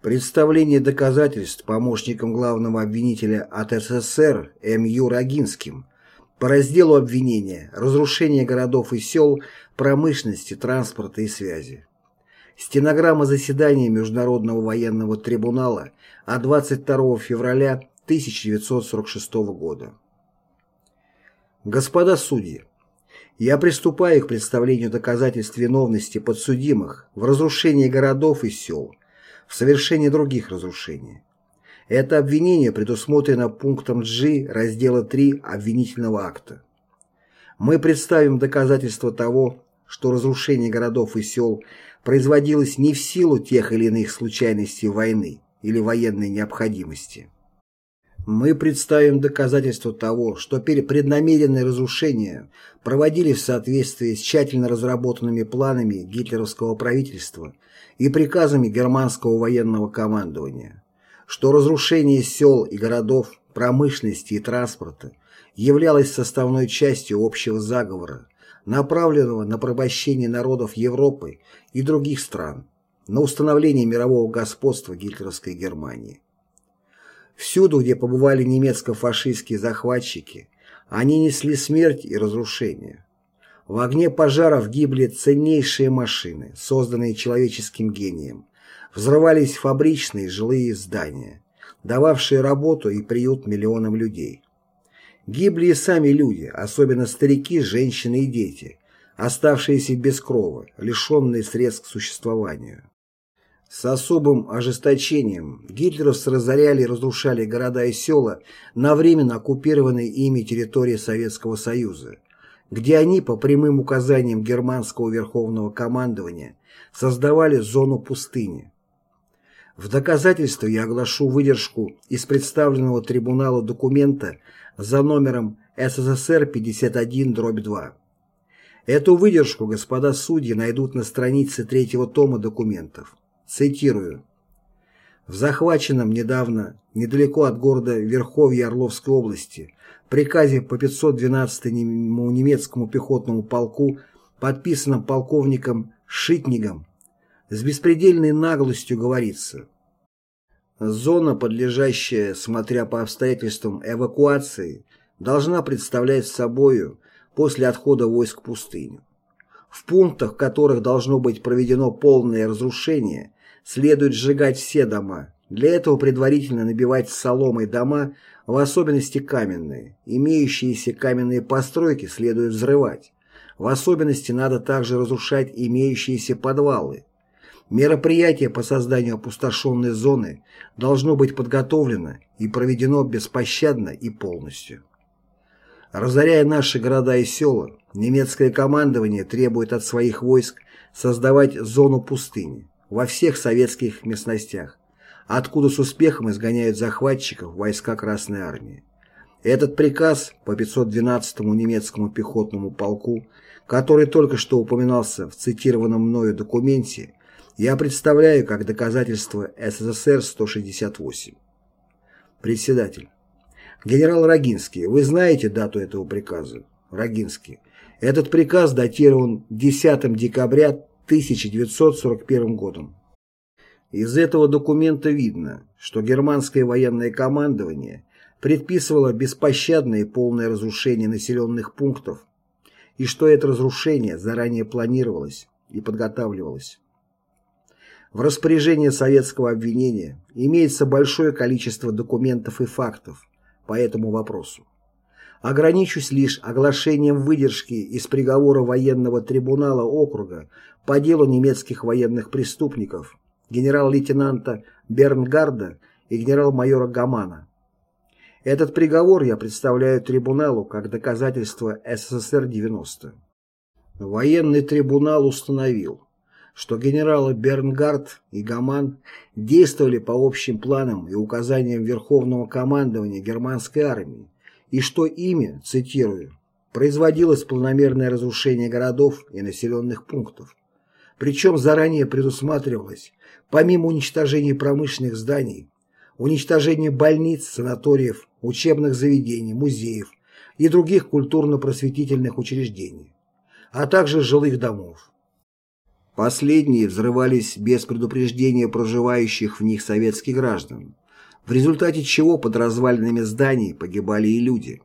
Представление доказательств помощником главного обвинителя от СССР М.Ю. Рогинским по разделу обвинения «Разрушение городов и сел, промышленности, транспорта и связи». Стенограмма заседания Международного военного трибунала от 22 февраля 1946 года. Господа судьи, я приступаю к представлению доказательств виновности подсудимых в разрушении городов и сел, в совершении других разрушений. Это обвинение предусмотрено пунктом G раздела 3 обвинительного акта. Мы представим доказательства того, что разрушение городов и сел производилось не в силу тех или иных случайностей войны или военной необходимости. Мы представим доказательства того, что преднамеренные разрушения проводились в соответствии с тщательно разработанными планами гитлеровского правительства и приказами германского военного командования, что разрушение сел и городов, промышленности и транспорта являлось составной частью общего заговора, направленного на порабощение народов Европы и других стран, на установление мирового господства гитлеровской Германии. Всюду, где побывали немецко-фашистские захватчики, они несли смерть и разрушение. В огне пожаров гибли ценнейшие машины, созданные человеческим гением. Взрывались фабричные жилые здания, дававшие работу и приют миллионам людей. Гибли и сами люди, особенно старики, женщины и дети, оставшиеся без крова, лишенные средств к существованию. С особым ожесточением гитлеровцы разоряли и разрушали города и села на временно оккупированные ими территории Советского Союза, где они, по прямым указаниям германского верховного командования, создавали зону пустыни. В доказательство я оглашу выдержку из представленного трибуналу документа за номером СССР 51-2. Эту выдержку господа судьи найдут на странице третьего тома документов. Цитирую. В захваченном недавно, недалеко от города Верховья Орловской области, приказе по 512-му немецкому пехотному полку, подписанном полковником Шитнигом, с беспредельной наглостью говорится «Зона, подлежащая, смотря по обстоятельствам эвакуации, должна представлять собою после отхода войск пустыню. В пунктах, в которых должно быть проведено полное разрушение, следует сжигать все дома, для этого предварительно набивать соломой дома, в особенности каменные. Имеющиеся каменные постройки следует взрывать. В особенности надо также разрушать имеющиеся подвалы. Мероприятие по созданию опустошенной зоны должно быть подготовлено и проведено беспощадно и полностью. Разоряя наши города и села, немецкое командование требует от своих войск создавать зону пустыни во всех советских местностях, откуда с успехом изгоняют захватчиков войска Красной Армии. Этот приказ по 512-му немецкому пехотному полку, который только что упоминался в цитированном мною документе, я представляю как доказательство СССР-168. Председатель. Генерал Рогинский, вы знаете дату этого приказа? Рогинский. Этот приказ датирован 10 декабря 1941 годом. Из этого документа видно, что германское военное командование предписывало беспощадное и полное разрушение населенных пунктов, и что это разрушение заранее планировалось и подготавливалось. В распоряжении советского обвинения имеется большое количество документов и фактов по этому вопросу. Ограничусь лишь оглашением выдержки из приговора военного трибунала округа по делу немецких военных преступников генерал-лейтенанта Бернгарда и генерал-майора Гамана. Этот приговор я представляю трибуналу как доказательство СССР-90. Военный трибунал установил, что генералы Бернгард и Гаман действовали по общим планам и указаниям Верховного командования германской армии, и что ими, цитирую, производилось планомерное разрушение городов и населенных пунктов. Причем заранее предусматривалось Помимо уничтожения промышленных зданий, уничтожения больниц, санаториев, учебных заведений, музеев и других культурно-просветительных учреждений, а также жилых домов. Последние взрывались без предупреждения проживающих в них советских граждан, в результате чего под развалинами зданий погибали и люди.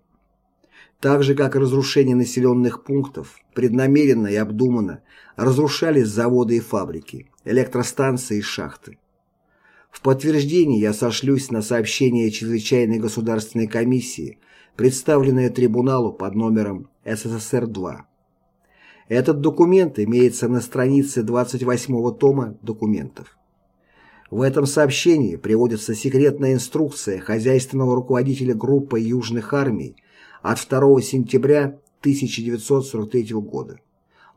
Так же, как и разрушение населенных пунктов, преднамеренно и обдуманно разрушались заводы и фабрики, электростанции и шахты. В подтверждение я сошлюсь на сообщение Чрезвычайной государственной комиссии, представленное трибуналу под номером СССР-2. Этот документ имеется на странице 28 тома документов. В этом сообщении приводится секретная инструкция хозяйственного руководителя группы Южных армий от 2 сентября 1943 года,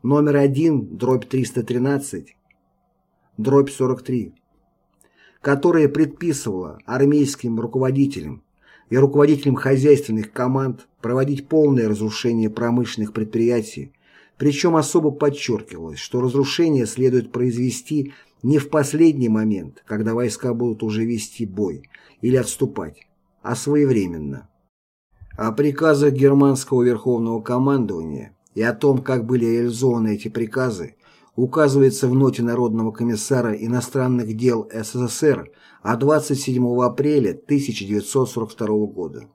номер 1, дробь 313, дробь 43, которая предписывала армейским руководителям и руководителям хозяйственных команд проводить полное разрушение промышленных предприятий, причем особо подчеркивалось, что разрушение следует произвести не в последний момент, когда войска будут уже вести бой или отступать, а своевременно. О приказах германского верховного командования и о том, как были реализованы эти приказы, указывается в ноте Народного комиссара иностранных дел СССР от 27 апреля 1942 года,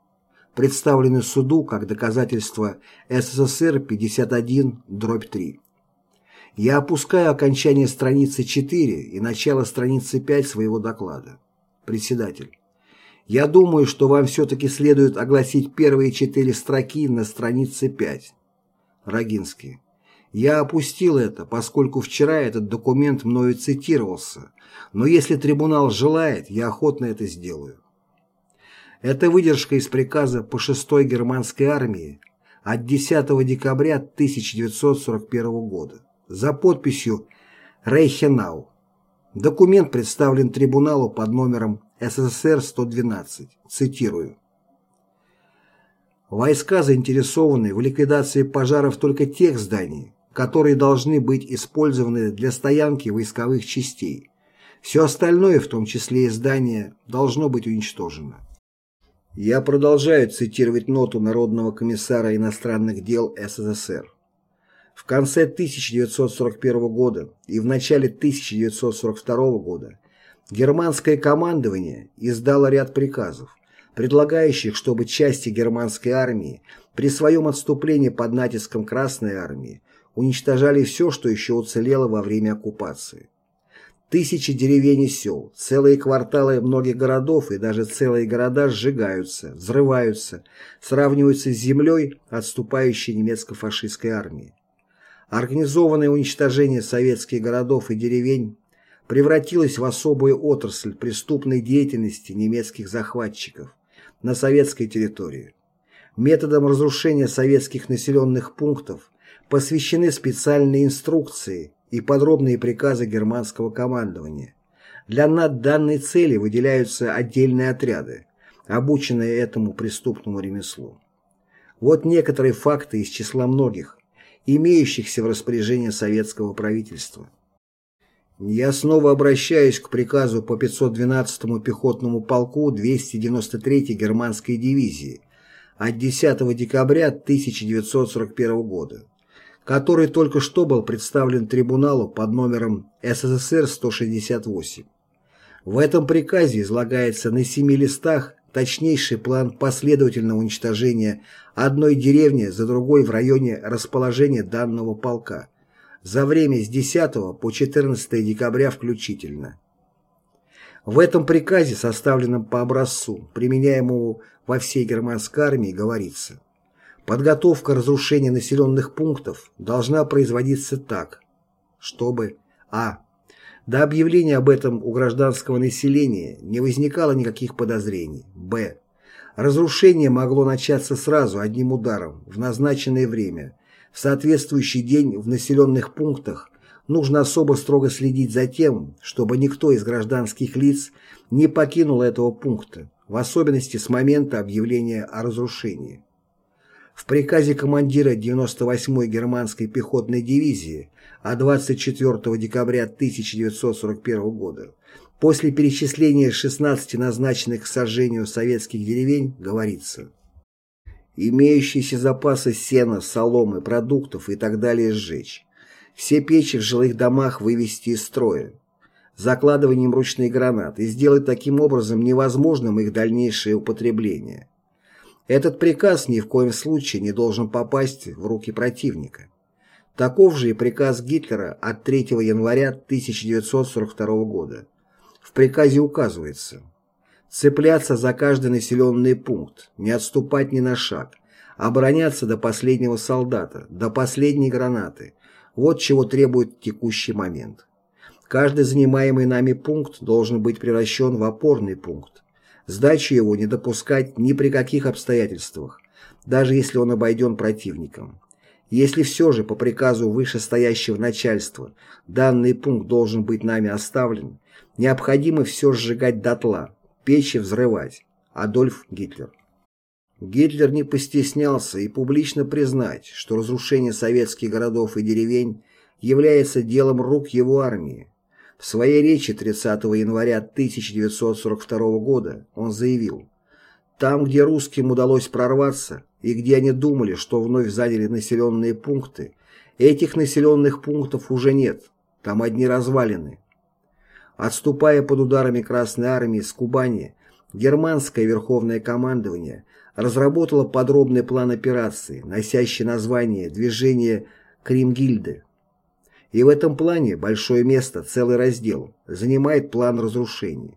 представленный суду как доказательство СССР 51-3. Я опускаю окончание страницы 4 и начало страницы 5 своего доклада. Председатель. Я думаю, что вам все-таки следует огласить первые четыре строки на странице 5. Рогинский. Я опустил это, поскольку вчера этот документ мною цитировался, но если трибунал желает, я охотно это сделаю. Это выдержка из приказа по 6-й германской армии от 10 декабря 1941 года за подписью Рейхенау. Документ представлен трибуналу под номером СССР-112. Цитирую. Войска заинтересованы в ликвидации пожаров только тех зданий, которые должны быть использованы для стоянки войсковых частей. Все остальное, в том числе и здания, должно быть уничтожено. Я продолжаю цитировать ноту Народного комиссара иностранных дел СССР. В конце 1941 года и в начале 1942 года германское командование издало ряд приказов, предлагающих, чтобы части германской армии при своем отступлении под натиском Красной армии уничтожали все, что еще уцелело во время оккупации. Тысячи деревень и сел, целые кварталы многих городов и даже целые города сжигаются, взрываются, сравниваются с землей отступающей немецко-фашистской армии. Организованное уничтожение советских городов и деревень превратилось в особую отрасль преступной деятельности немецких захватчиков на советской территории. Методом разрушения советских населенных пунктов посвящены специальные инструкции и подробные приказы германского командования. Для данной цели выделяются отдельные отряды, обученные этому преступному ремеслу. Вот некоторые факты из числа многих, имеющихся в распоряжении советского правительства. Я снова обращаюсь к приказу по 512-му пехотному полку 293-й германской дивизии от 10 декабря 1941 года который только что был представлен трибуналу под номером СССР-168. В этом приказе излагается на семи листах точнейший план последовательного уничтожения одной деревни за другой в районе расположения данного полка за время с 10 по 14 декабря включительно. В этом приказе, составленном по образцу, применяемому во всей германской армии, говорится Подготовка разрушения населенных пунктов должна производиться так, чтобы а. До объявления об этом у гражданского населения не возникало никаких подозрений. Б. Разрушение могло начаться сразу одним ударом в назначенное время. В соответствующий день в населенных пунктах нужно особо строго следить за тем, чтобы никто из гражданских лиц не покинул этого пункта, в особенности с момента объявления о разрушении. В приказе командира 98-й германской пехотной дивизии от 24 декабря 1941 года после перечисления 16 назначенных к сожжению советских деревень говорится. «Имеющиеся запасы сена, соломы, продуктов и так далее сжечь, все печи в жилых домах вывести из строя, закладыванием ручных гранат и сделать таким образом невозможным их дальнейшее употребление. Этот приказ ни в коем случае не должен попасть в руки противника. Таков же и приказ Гитлера от 3 января 1942 года. В приказе указывается цепляться за каждый населенный пункт, не отступать ни на шаг, обороняться до последнего солдата, до последней гранаты. Вот чего требует текущий момент. Каждый занимаемый нами пункт должен быть превращен в опорный пункт. Сдачу его не допускать ни при каких обстоятельствах, даже если он обойден противником. Если все же по приказу вышестоящего начальства данный пункт должен быть нами оставлен, необходимо все сжигать дотла, печи взрывать. Адольф Гитлер. Гитлер не постеснялся и публично признать, что разрушение советских городов и деревень является делом рук его армии. В своей речи 30 января 1942 года он заявил, «Там, где русским удалось прорваться, и где они думали, что вновь заняли населенные пункты, этих населенных пунктов уже нет, там одни развалины. Отступая под ударами Красной Армии с Кубани, германское верховное командование разработало подробный план операции, носящий название «Движение Кримгильды». И в этом плане большое место, целый раздел, занимает план разрушений.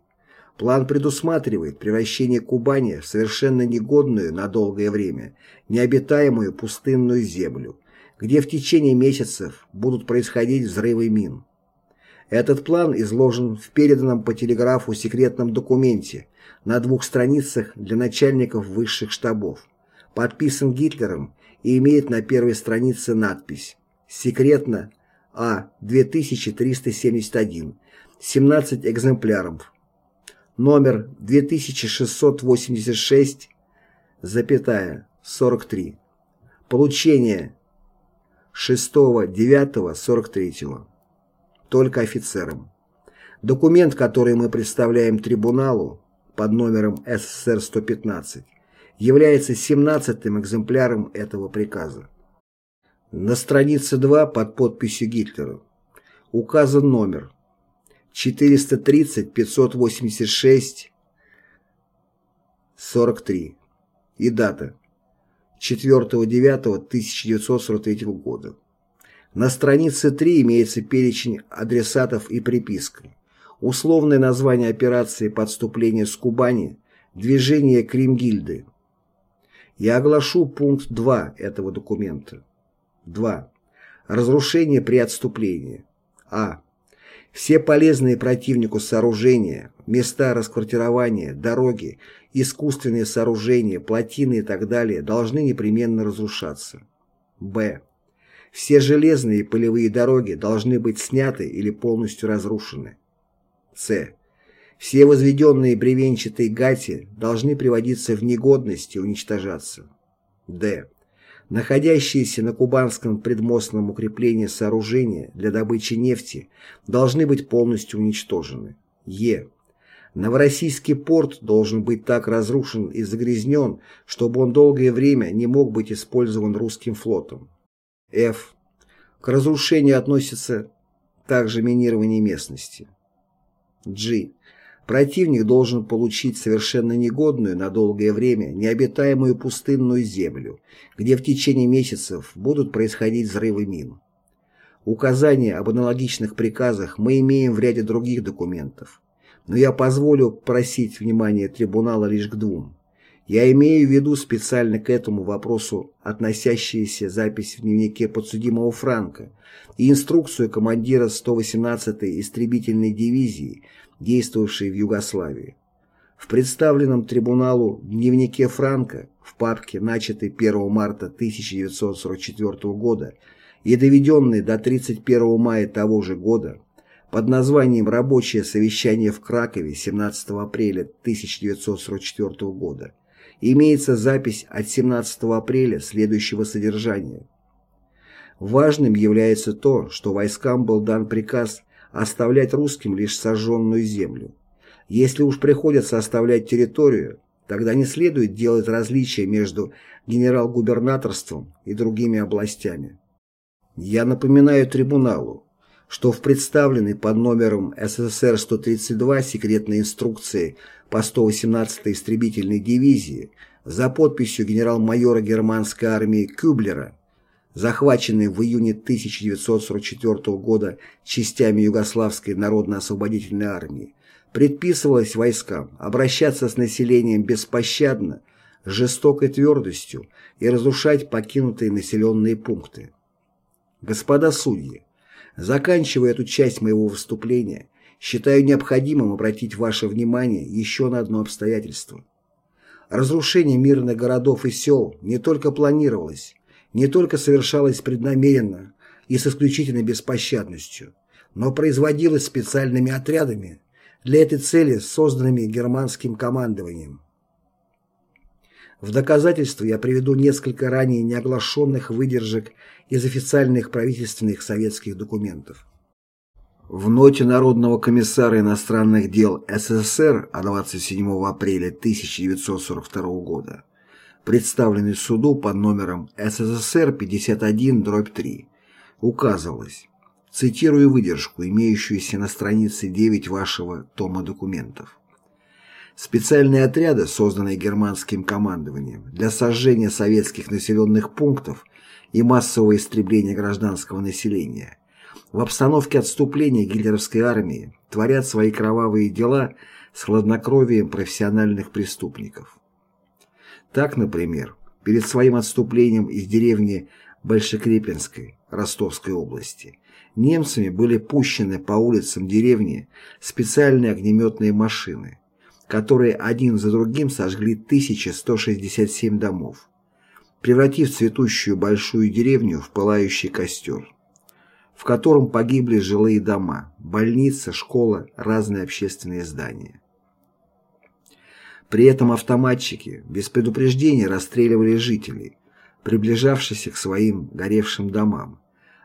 План предусматривает превращение Кубани в совершенно негодную на долгое время, необитаемую пустынную землю, где в течение месяцев будут происходить взрывы мин. Этот план изложен в переданном по телеграфу секретном документе на двух страницах для начальников высших штабов, подписан Гитлером и имеет на первой странице надпись «Секретно А. 2371. 17 экземпляров номер 2686, запятая, 43. Получение 6-9-43. Только офицерам. Документ, который мы представляем трибуналу под номером СССР-115, является 17-м экземпляром этого приказа. На странице 2 под подписью Гитлера указан номер 430 586 43 и дата 4.9.1943 года. На странице 3 имеется перечень адресатов и приписка. Условное название операции подступления с Кубани «Движение Кримгильды». Я оглашу пункт 2 этого документа. 2. Разрушение при отступлении. А. Все полезные противнику сооружения, места расквартирования, дороги, искусственные сооружения, плотины и так далее должны непременно разрушаться. Б. Все железные и полевые дороги должны быть сняты или полностью разрушены. С. Все возведенные бревенчатые гати должны приводиться в негодность и уничтожаться. Д находящиеся на кубанском предмостном укреплении сооружения для добычи нефти должны быть полностью уничтожены. Е. Новороссийский порт должен быть так разрушен и загрязнен, чтобы он долгое время не мог быть использован русским флотом. Ф. К разрушению относится также минирование местности. G. Противник должен получить совершенно негодную на долгое время необитаемую пустынную землю, где в течение месяцев будут происходить взрывы мин. Указания об аналогичных приказах мы имеем в ряде других документов, но я позволю просить внимание трибунала лишь к двум. Я имею в виду специально к этому вопросу относящиеся запись в дневнике подсудимого Франка и инструкцию командира 118-й истребительной дивизии действовавшей в Югославии. В представленном трибуналу дневнике Франка в папке, начатой 1 марта 1944 года и доведенной до 31 мая того же года, под названием «Рабочее совещание в Кракове 17 апреля 1944 года», имеется запись от 17 апреля следующего содержания. Важным является то, что войскам был дан приказ оставлять русским лишь сожженную землю. Если уж приходится оставлять территорию, тогда не следует делать различия между генерал-губернаторством и другими областями. Я напоминаю трибуналу, что в представленной под номером СССР-132 секретной инструкции по 118-й истребительной дивизии за подписью генерал-майора германской армии Кюблера, захваченной в июне 1944 года частями Югославской народно-освободительной армии, предписывалось войскам обращаться с населением беспощадно, жестокой твердостью и разрушать покинутые населенные пункты. Господа судьи, заканчивая эту часть моего выступления, считаю необходимым обратить ваше внимание еще на одно обстоятельство. Разрушение мирных городов и сел не только планировалось, не только совершалось преднамеренно и с исключительной беспощадностью, но производилось специальными отрядами, для этой цели созданными германским командованием. В доказательство я приведу несколько ранее неоглашенных выдержек из официальных правительственных советских документов. В ноте Народного комиссара иностранных дел СССР от 27 апреля 1942 года, представленной суду под номером СССР 51-3, указывалось, цитирую выдержку, имеющуюся на странице 9 вашего тома документов. Специальные отряды, созданные германским командованием для сожжения советских населенных пунктов и массового истребления гражданского населения, в обстановке отступления гитлеровской армии творят свои кровавые дела с хладнокровием профессиональных преступников. Так, например, перед своим отступлением из деревни Большекрепинской Ростовской области немцами были пущены по улицам деревни специальные огнеметные машины, которые один за другим сожгли 1167 домов, превратив цветущую большую деревню в пылающий костер, в котором погибли жилые дома, больница, школа, разные общественные здания. При этом автоматчики без предупреждения расстреливали жителей, приближавшихся к своим горевшим домам,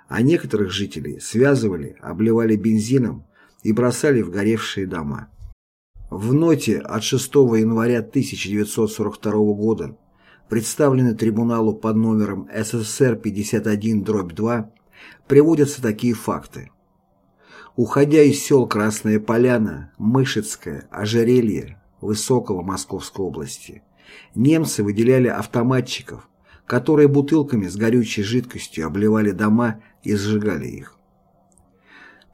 а некоторых жителей связывали, обливали бензином и бросали в горевшие дома. В ноте от 6 января 1942 года, представленной трибуналу под номером СССР 51-2, приводятся такие факты. Уходя из сел Красная Поляна, Мышецкое, Ожерелье, Высокого Московской области, немцы выделяли автоматчиков, которые бутылками с горючей жидкостью обливали дома и сжигали их.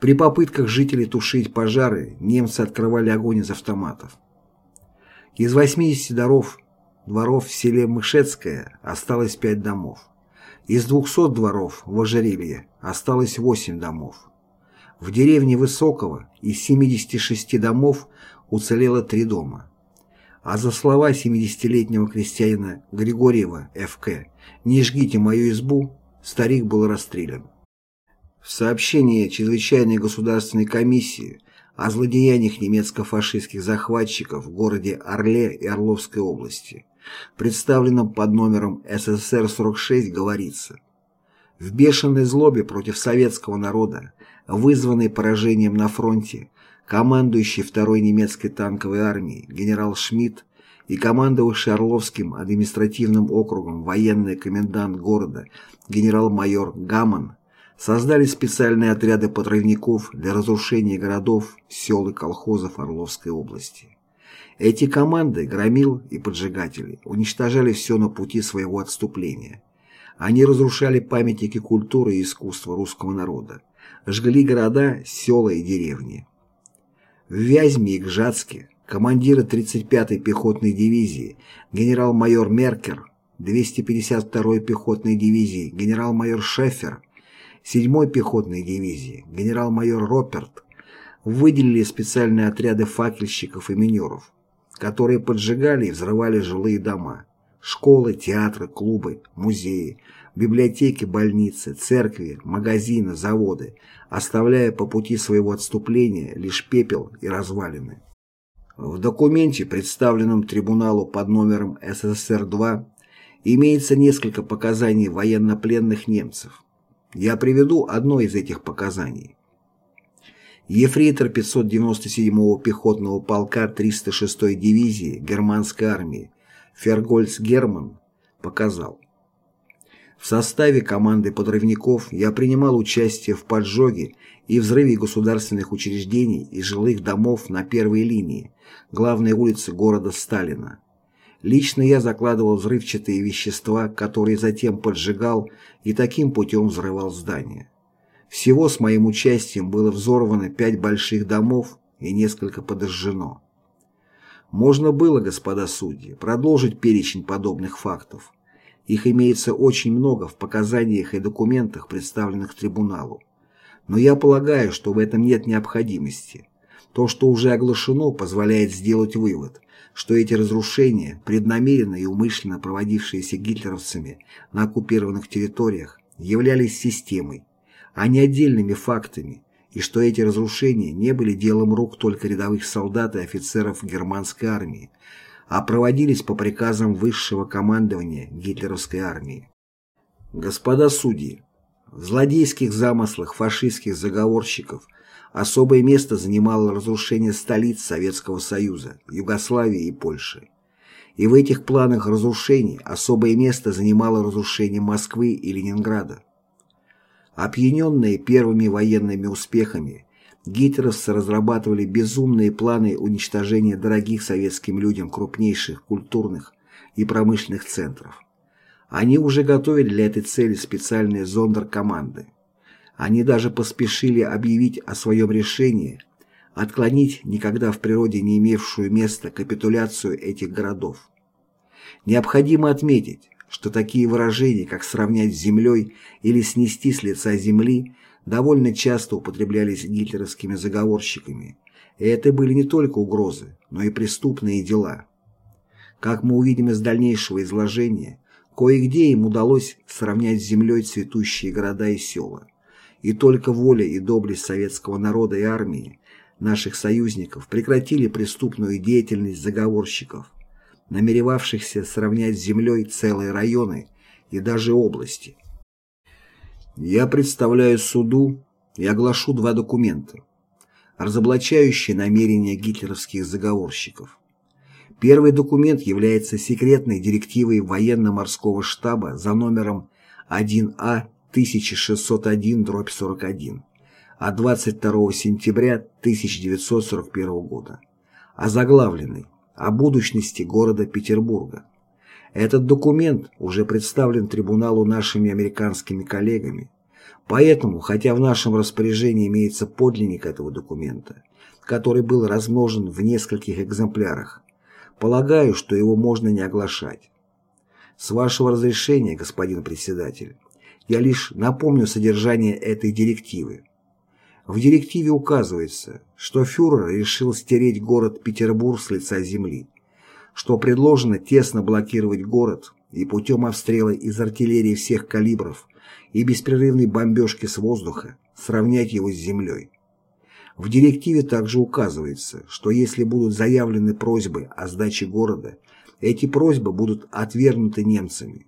При попытках жителей тушить пожары немцы открывали огонь из автоматов. Из 80 дворов, дворов в селе Мышецкое осталось 5 домов. Из 200 дворов в Ожерелье осталось 8 домов. В деревне Высокого из 76 домов уцелело 3 дома. А за слова 70-летнего крестьянина Григорьева Ф.К. «Не жгите мою избу» старик был расстрелян. В сообщении Чрезвычайной государственной комиссии о злодеяниях немецко-фашистских захватчиков в городе Орле и Орловской области, представленном под номером СССР-46, говорится «В бешеной злобе против советского народа, вызванной поражением на фронте, командующий второй немецкой танковой армией генерал Шмидт и командовавший Орловским административным округом военный комендант города генерал-майор Гаман создали специальные отряды подрывников для разрушения городов, сел и колхозов Орловской области. Эти команды, громил и поджигатели, уничтожали все на пути своего отступления. Они разрушали памятники культуры и искусства русского народа, жгли города, села и деревни. В Вязьме и Гжатске командиры 35-й пехотной дивизии генерал-майор Меркер, 252-й пехотной дивизии генерал-майор Шефер 7-й пехотной дивизии генерал-майор Роперт выделили специальные отряды факельщиков и минеров, которые поджигали и взрывали жилые дома, школы, театры, клубы, музеи, библиотеки, больницы, церкви, магазины, заводы, оставляя по пути своего отступления лишь пепел и развалины. В документе, представленном трибуналу под номером СССР-2, имеется несколько показаний военнопленных немцев. Я приведу одно из этих показаний. Ефрейтор 597-го пехотного полка 306-й дивизии германской армии Фергольц Герман показал. В составе команды подрывников я принимал участие в поджоге и взрыве государственных учреждений и жилых домов на первой линии, главной улице города Сталина. Лично я закладывал взрывчатые вещества, которые затем поджигал и таким путем взрывал здания. Всего с моим участием было взорвано пять больших домов и несколько подожжено. Можно было, господа судьи, продолжить перечень подобных фактов. Их имеется очень много в показаниях и документах, представленных трибуналу. Но я полагаю, что в этом нет необходимости. То, что уже оглашено, позволяет сделать вывод, что эти разрушения, преднамеренно и умышленно проводившиеся гитлеровцами на оккупированных территориях, являлись системой, а не отдельными фактами, и что эти разрушения не были делом рук только рядовых солдат и офицеров германской армии, а проводились по приказам высшего командования гитлеровской армии. Господа судьи, в злодейских замыслах фашистских заговорщиков – Особое место занимало разрушение столиц Советского Союза, Югославии и Польши. И в этих планах разрушений особое место занимало разрушение Москвы и Ленинграда. Опьяненные первыми военными успехами, гитлеровцы разрабатывали безумные планы уничтожения дорогих советским людям крупнейших культурных и промышленных центров. Они уже готовили для этой цели специальные зондеркоманды. Они даже поспешили объявить о своем решении отклонить никогда в природе не имевшую места капитуляцию этих городов. Необходимо отметить, что такие выражения, как «сравнять с землей» или «снести с лица земли», довольно часто употреблялись гитлеровскими заговорщиками, и это были не только угрозы, но и преступные дела. Как мы увидим из дальнейшего изложения, кое-где им удалось сравнять с землей цветущие города и села и только воля и доблесть советского народа и армии, наших союзников, прекратили преступную деятельность заговорщиков, намеревавшихся сравнять с землей целые районы и даже области. Я представляю суду и оглашу два документа, разоблачающие намерения гитлеровских заговорщиков. Первый документ является секретной директивой военно-морского штаба за номером 1А 1601-41 от 22 сентября 1941 года, озаглавленный «О будущности города Петербурга». Этот документ уже представлен трибуналу нашими американскими коллегами, поэтому, хотя в нашем распоряжении имеется подлинник этого документа, который был размножен в нескольких экземплярах, полагаю, что его можно не оглашать. С вашего разрешения, господин председатель, я лишь напомню содержание этой директивы. В директиве указывается, что фюрер решил стереть город Петербург с лица земли, что предложено тесно блокировать город и путем обстрела из артиллерии всех калибров и беспрерывной бомбежки с воздуха сравнять его с землей. В директиве также указывается, что если будут заявлены просьбы о сдаче города, эти просьбы будут отвергнуты немцами.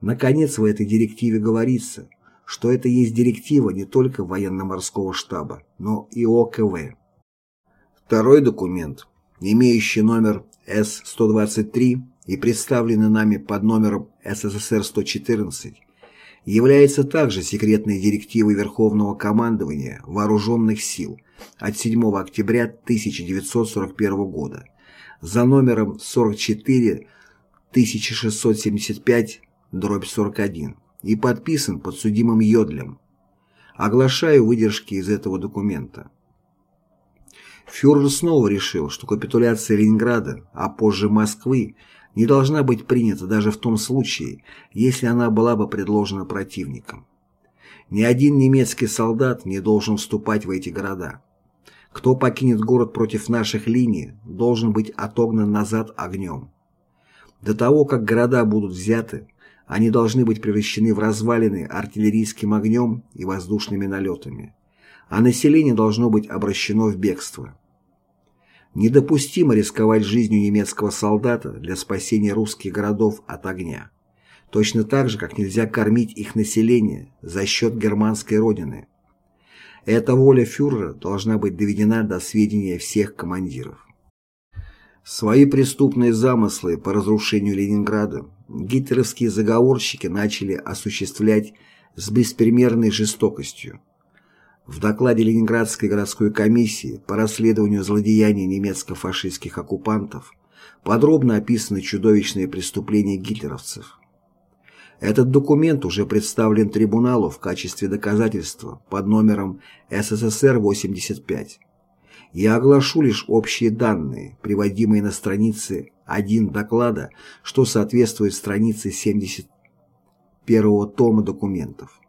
Наконец, в этой директиве говорится, что это есть директива не только военно-морского штаба, но и ОКВ. Второй документ, имеющий номер С-123 и представленный нами под номером СССР-114, является также секретной директивой Верховного командования Вооруженных сил от 7 октября 1941 года за номером 44 1675 дробь 41, и подписан подсудимым Йодлем. Оглашаю выдержки из этого документа. Фюрер снова решил, что капитуляция Ленинграда, а позже Москвы, не должна быть принята даже в том случае, если она была бы предложена противником. Ни один немецкий солдат не должен вступать в эти города. Кто покинет город против наших линий, должен быть отогнан назад огнем. До того, как города будут взяты, они должны быть превращены в развалины артиллерийским огнем и воздушными налетами, а население должно быть обращено в бегство. Недопустимо рисковать жизнью немецкого солдата для спасения русских городов от огня. Точно так же, как нельзя кормить их население за счет германской родины. Эта воля фюрера должна быть доведена до сведения всех командиров. Свои преступные замыслы по разрушению Ленинграда гитлеровские заговорщики начали осуществлять с беспримерной жестокостью. В докладе Ленинградской городской комиссии по расследованию злодеяний немецко-фашистских оккупантов подробно описаны чудовищные преступления гитлеровцев. Этот документ уже представлен трибуналу в качестве доказательства под номером СССР-85. Я оглашу лишь общие данные, приводимые на странице 1 доклада, что соответствует странице 71 тома документов.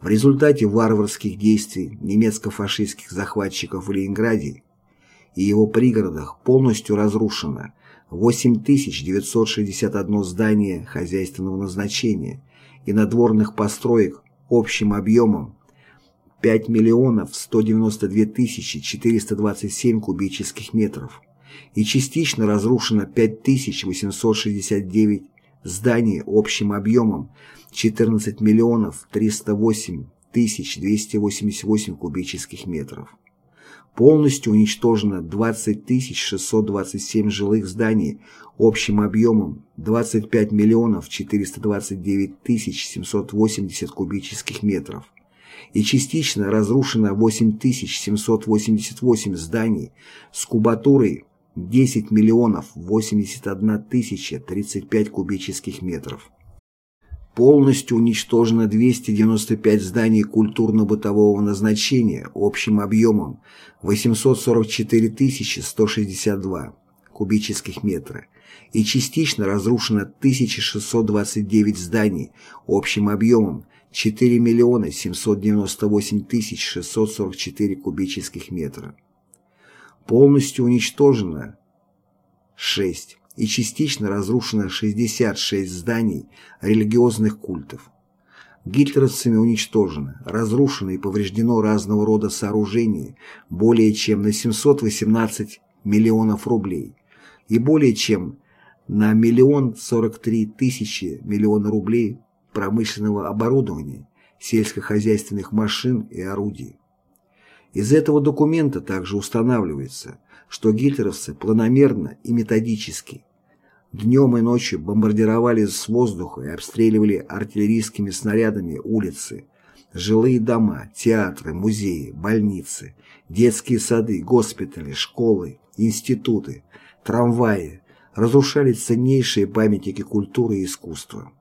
В результате варварских действий немецко-фашистских захватчиков в Ленинграде и его пригородах полностью разрушено 8961 здание хозяйственного назначения и надворных построек общим объемом 5 миллионов 192 тысячи 427 кубических метров и частично разрушено 5869 зданий общим объемом 14 миллионов 308 тысяч 288 кубических метров. Полностью уничтожено 20 627 жилых зданий общим объемом 25 миллионов 429 тысяч 780 кубических метров и частично разрушено 8788 зданий с кубатурой 10 миллионов 81 тысяча 35 кубических метров. Полностью уничтожено 295 зданий культурно-бытового назначения общим объемом 844 162 кубических метра и частично разрушено 1629 зданий общим объемом 4 миллиона 798 тысяч 644 кубических метра. Полностью уничтожено 6 и частично разрушено 66 зданий религиозных культов. Гитлеровцами уничтожено, разрушено и повреждено разного рода сооружения более чем на 718 миллионов рублей и более чем на миллион 43 тысячи миллиона рублей промышленного оборудования, сельскохозяйственных машин и орудий. Из этого документа также устанавливается, что гитлеровцы планомерно и методически Днем и ночью бомбардировали с воздуха и обстреливали артиллерийскими снарядами улицы, жилые дома, театры, музеи, больницы, детские сады, госпитали, школы, институты, трамваи, разрушали ценнейшие памятники культуры и искусства.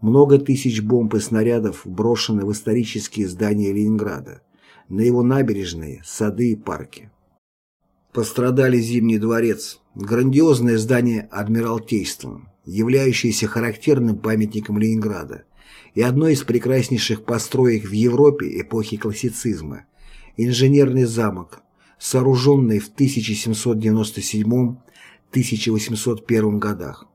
Много тысяч бомб и снарядов брошены в исторические здания Ленинграда, на его набережные, сады и парки. Пострадали Зимний дворец, грандиозное здание Адмиралтейства, являющееся характерным памятником Ленинграда и одной из прекраснейших построек в Европе эпохи классицизма, инженерный замок, сооруженный в 1797-1801 годах,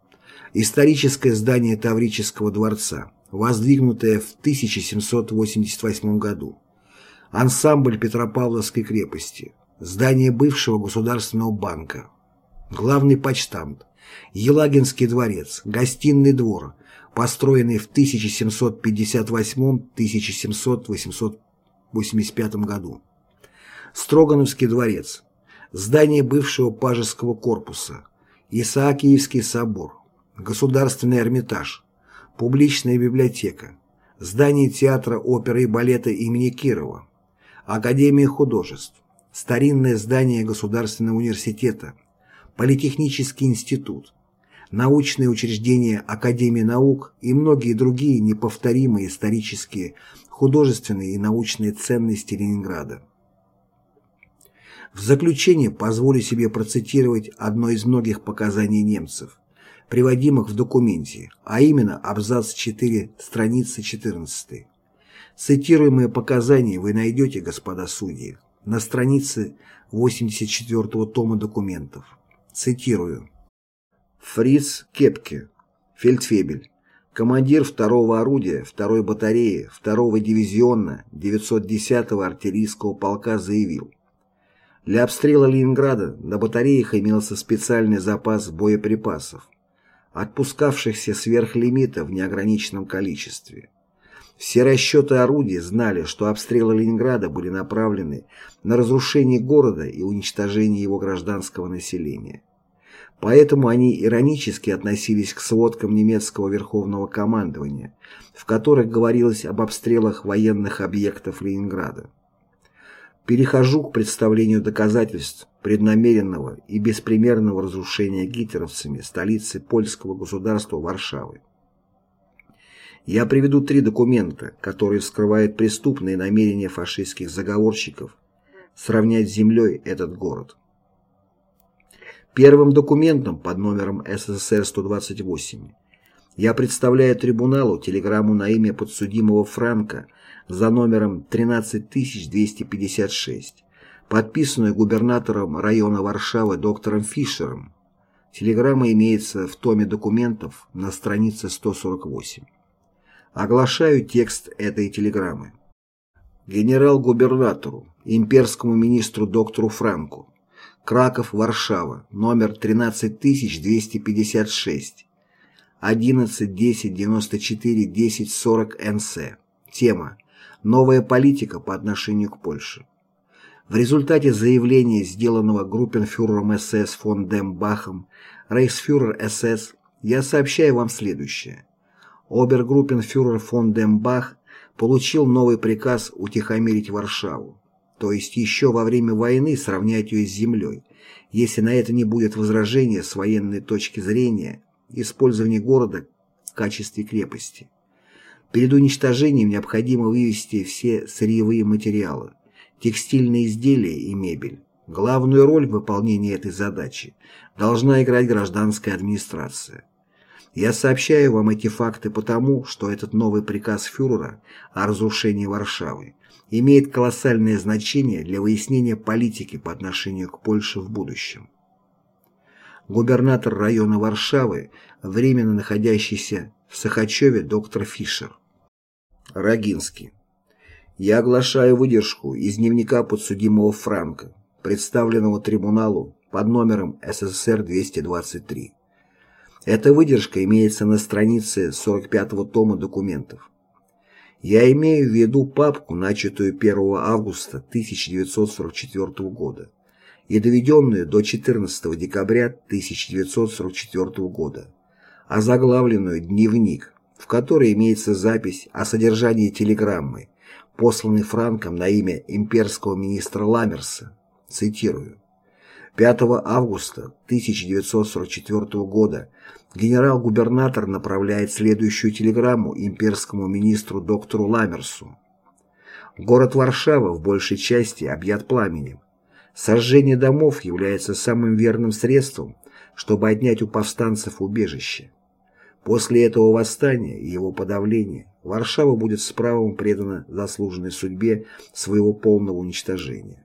историческое здание Таврического дворца, воздвигнутое в 1788 году, ансамбль Петропавловской крепости – здание бывшего Государственного банка, главный почтамт, Елагинский дворец, гостиный двор, построенный в 1758-1785 году, Строгановский дворец, здание бывшего Пажеского корпуса, Исаакиевский собор, Государственный Эрмитаж, публичная библиотека, здание театра оперы и балета имени Кирова, Академия художеств, старинное здание Государственного университета, Политехнический институт, научные учреждения Академии наук и многие другие неповторимые исторические, художественные и научные ценности Ленинграда. В заключение позволю себе процитировать одно из многих показаний немцев, приводимых в документе, а именно абзац 4, страница 14. Цитируемые показания вы найдете, господа судьи, на странице 84 тома документов. Цитирую. Фриц Кепке, фельдфебель, командир второго орудия 2-й батареи 2-го дивизиона 910-го артиллерийского полка заявил, для обстрела Ленинграда на батареях имелся специальный запас боеприпасов, отпускавшихся сверх лимита в неограниченном количестве. Все расчеты орудий знали, что обстрелы Ленинграда были направлены на разрушение города и уничтожение его гражданского населения. Поэтому они иронически относились к сводкам немецкого верховного командования, в которых говорилось об обстрелах военных объектов Ленинграда. Перехожу к представлению доказательств преднамеренного и беспримерного разрушения гитлеровцами столицы польского государства Варшавы. Я приведу три документа, которые вскрывают преступные намерения фашистских заговорщиков сравнять с землей этот город. Первым документом под номером СССР-128 я представляю трибуналу телеграмму на имя подсудимого Франка за номером 13256, подписанную губернатором района Варшавы доктором Фишером. Телеграмма имеется в томе документов на странице 148. Оглашаю текст этой телеграммы. Генерал-губернатору, имперскому министру доктору Франку. Краков, Варшава, номер 13256, 11-10-94-10-40 НС. Тема «Новая политика по отношению к Польше». В результате заявления, сделанного группенфюрером СС фон Дембахом, рейхсфюрер СС, я сообщаю вам следующее. Обергруппенфюрер фон Дембах получил новый приказ утихомирить Варшаву, то есть еще во время войны сравнять ее с землей, если на это не будет возражения с военной точки зрения использования города в качестве крепости. Перед уничтожением необходимо вывести все сырьевые материалы, текстильные изделия и мебель. Главную роль в выполнении этой задачи должна играть гражданская администрация. Я сообщаю вам эти факты потому, что этот новый приказ фюрера о разрушении Варшавы имеет колоссальное значение для выяснения политики по отношению к Польше в будущем. Губернатор района Варшавы, временно находящийся в Сахачеве доктор Фишер. Рогинский. Я оглашаю выдержку из дневника подсудимого Франка, представленного трибуналу под номером СССР-223. Эта выдержка имеется на странице 45-го тома документов. Я имею в виду папку, начатую 1 августа 1944 года и доведенную до 14 декабря 1944 года, озаглавленную «Дневник», в которой имеется запись о содержании телеграммы, посланной Франком на имя имперского министра Ламмерса, цитирую, 5 августа 1944 года генерал-губернатор направляет следующую телеграмму имперскому министру доктору Ламмерсу. Город Варшава в большей части объят пламенем. Сожжение домов является самым верным средством, чтобы отнять у повстанцев убежище. После этого восстания и его подавления Варшава будет с правом предана заслуженной судьбе своего полного уничтожения.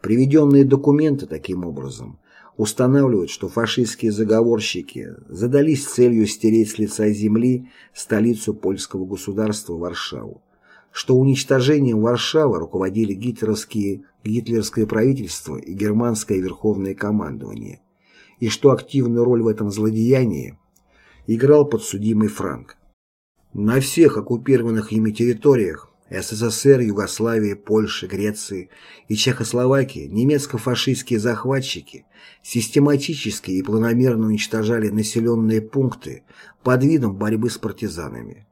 Приведенные документы, таким образом, устанавливают, что фашистские заговорщики задались целью стереть с лица земли столицу польского государства Варшаву, что уничтожением Варшавы руководили гитлеровские, гитлеровское правительство и германское верховное командование, и что активную роль в этом злодеянии играл подсудимый Франк. На всех оккупированных ими территориях СССР, Югославии, Польши, Греции и Чехословакии немецко-фашистские захватчики систематически и планомерно уничтожали населенные пункты под видом борьбы с партизанами.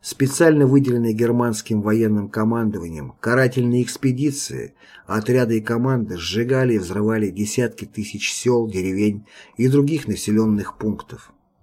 Специально выделенные германским военным командованием карательные экспедиции, отряды и команды сжигали и взрывали десятки тысяч сел, деревень и других населенных пунктов.